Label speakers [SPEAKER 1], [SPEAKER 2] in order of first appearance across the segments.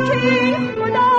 [SPEAKER 1] king,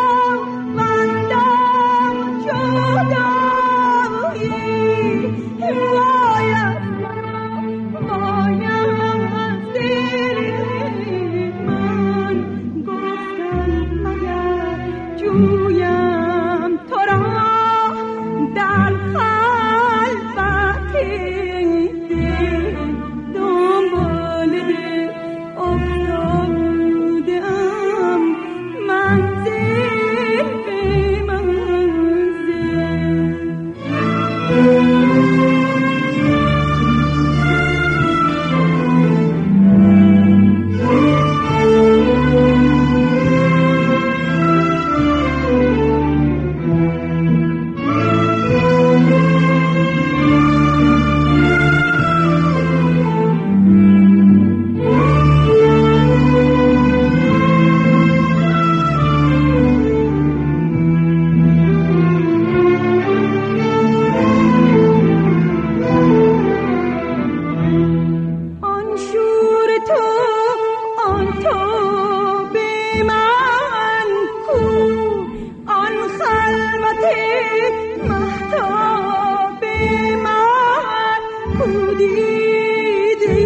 [SPEAKER 1] دیده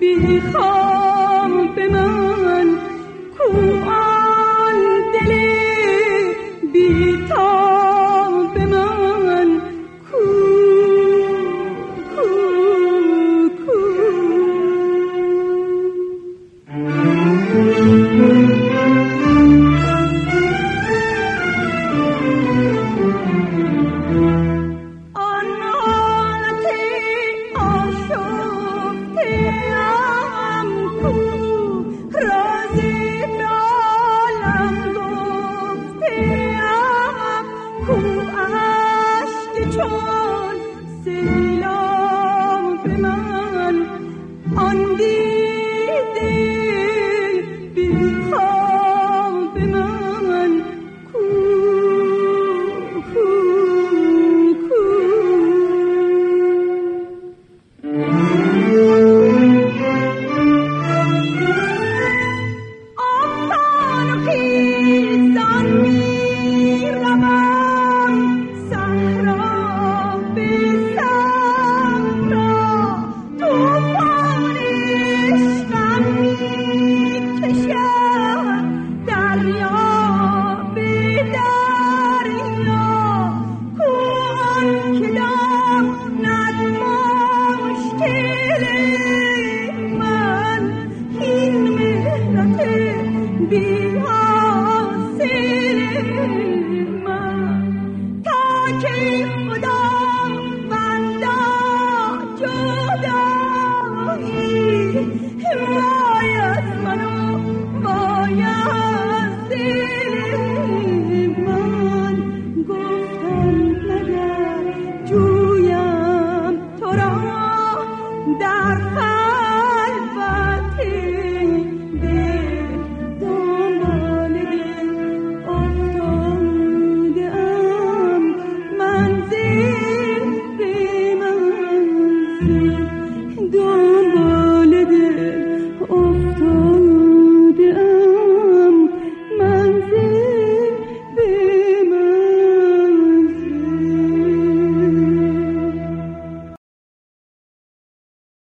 [SPEAKER 1] بیخام به من کو چون سیلام به من آن دل ما تا کی؟